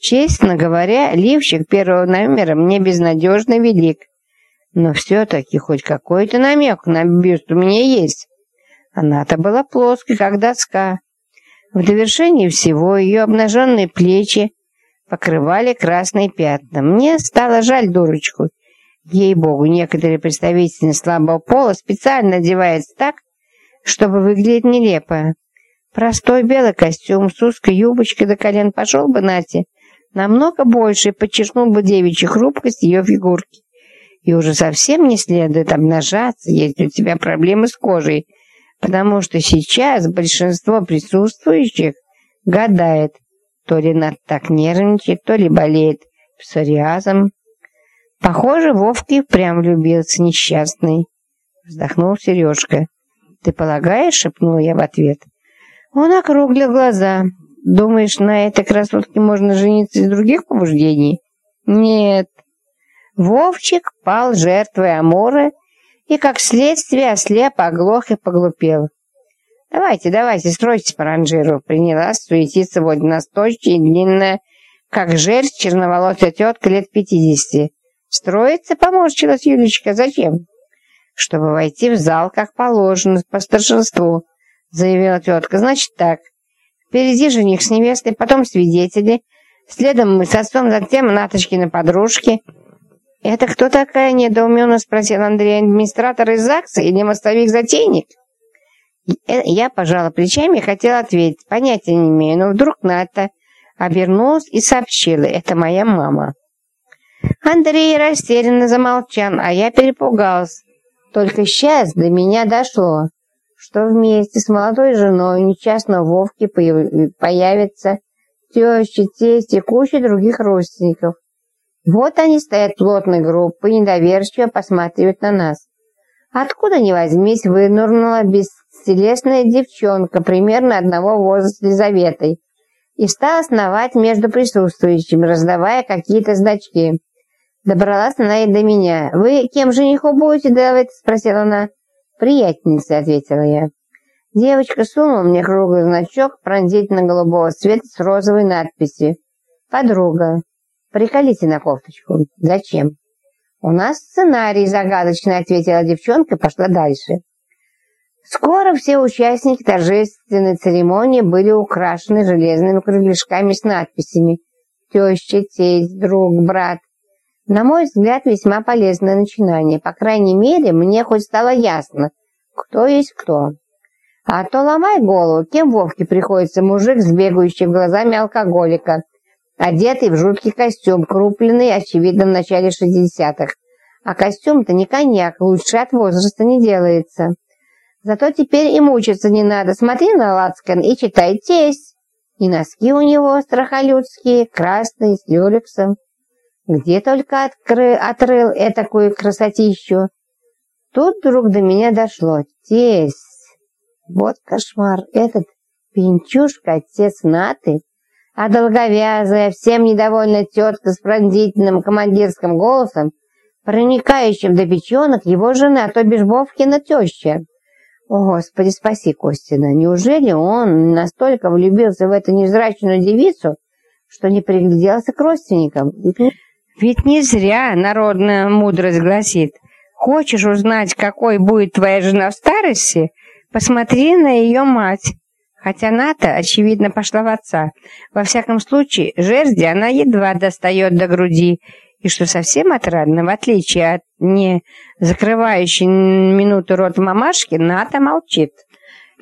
Честно говоря, лифчик первого номера мне безнадежно велик. Но все-таки хоть какой-то намек на бюст у меня есть. Она-то была плоской, как доска. В довершении всего ее обнаженные плечи покрывали красные пятна. Мне стало жаль дурочку. Ей-богу, некоторые представители слабого пола специально одеваются так, чтобы выглядеть нелепо. Простой белый костюм с узкой юбочкой до колен пошел бы Нате намного больше подчеркнул бы девичью хрупкость ее фигурки. И уже совсем не следует обнажаться, если у тебя проблемы с кожей, потому что сейчас большинство присутствующих гадает, то ли Над так нервничает, то ли болеет псориазом. Похоже, Вовке прям влюбился несчастный. Вздохнул Сережка. «Ты полагаешь?» — шепнула я в ответ. Он округлил глаза. «Думаешь, на этой красотке можно жениться из других побуждений?» «Нет». Вовчик пал жертвой Амора и, как следствие, ослеп, оглох и поглупел. «Давайте, давайте, стройтесь по ранжиру», — принялась суетиться вот настойчивая и длинная, как жерсть черноволосая тетка лет пятидесяти. «Строиться?» — поморщилась Юлечка. «Зачем?» «Чтобы войти в зал, как положено, по старшинству», — заявила тетка. «Значит так, впереди жених с невестой, потом свидетели, следом мы с отцом, затем Наточкины подружки». «Это кто такая?» — недоуменно спросил Андрей. «Администратор из ЗАГСа или мостовик-затейник?» Я пожала плечами и хотела ответить. Понятия не имею, но вдруг Ната обернулась и сообщила. «Это моя мама». Андрей растерянно замолчал, а я перепугалась. Только сейчас до меня дошло, что вместе с молодой женой несчастного Вовки появится теща, тесть и куча других родственников. Вот они стоят плотной группой, недоверчиво посматривают на нас. Откуда ни возьмись, вынурнула бесселесная девчонка примерно одного возраста с Елизаветой и стала сновать между присутствующими, раздавая какие-то значки. Добралась она и до меня. «Вы кем жениху будете давать?» — спросила она. «Приятельницей», — ответила я. Девочка сунула мне круглый значок пронзительно-голубого цвета с розовой надписью. «Подруга. Приколите на кофточку». «Зачем?» «У нас сценарий загадочный», — ответила девчонка и пошла дальше. Скоро все участники торжественной церемонии были украшены железными крылышками с надписями «Теща, тесть, друг, брат». На мой взгляд, весьма полезное начинание. По крайней мере, мне хоть стало ясно, кто есть кто. А то ломай голову, кем Вовке приходится мужик с бегающими глазами алкоголика, одетый в жуткий костюм, крупленный, очевидно, в начале 60-х. А костюм-то не коньяк, лучше от возраста не делается. Зато теперь и мучиться не надо. Смотри на лацкан и читай тесть. И носки у него страхолюдские, красные, с люрексом. Где только откры... отрыл этакую красотищу. Тут вдруг до меня дошло. Тесть. Вот кошмар. Этот пинчушка, отец Наты, а долговязая, всем недовольная тетка с пронзительным командирским голосом, проникающим до печенок, его жена, то бишь Вовкина теща. О, Господи, спаси Костина! Неужели он настолько влюбился в эту невзрачную девицу, что не пригляделся к родственникам? Ведь не зря народная мудрость гласит, хочешь узнать, какой будет твоя жена в старости, посмотри на ее мать. Хотя Ната, очевидно, пошла в отца. Во всяком случае, жерди она едва достает до груди, и что совсем отрадно, в отличие от не закрывающей минуту рот мамашки, Ната молчит.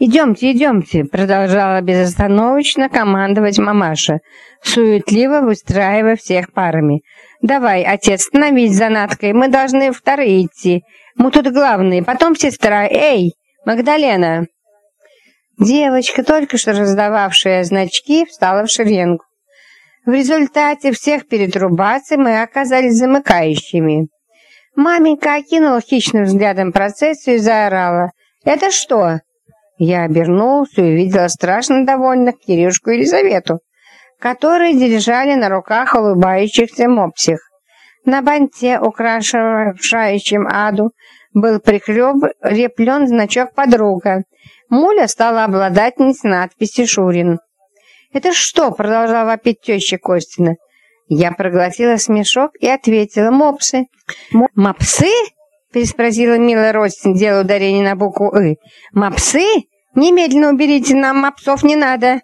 «Идемте, идемте», — продолжала безостановочно командовать мамаша, суетливо выстраивая всех парами. «Давай, отец, становись за Наткой, мы должны вторые идти. Мы тут главные, потом сестра. Эй, Магдалена!» Девочка, только что раздававшая значки, встала в шеренгу. В результате всех перетрубаций мы оказались замыкающими. Маменька окинула хищным взглядом процессию и заорала. «Это что?» Я обернулся и увидела страшно довольных Кирюшку и Елизавету, которые держали на руках улыбающихся мопсих. На банте, украшающем аду, был прикреплен значок подруга. Муля стала обладательницей надписи «Шурин». «Это что?» — продолжала вопить теща Костина. Я проглотила смешок и ответила «мопсы». «Мопсы?» — переспросила милая родственница, делая ударение на букву «ы». «Мопсы? Немедленно уберите, нам мопсов не надо!»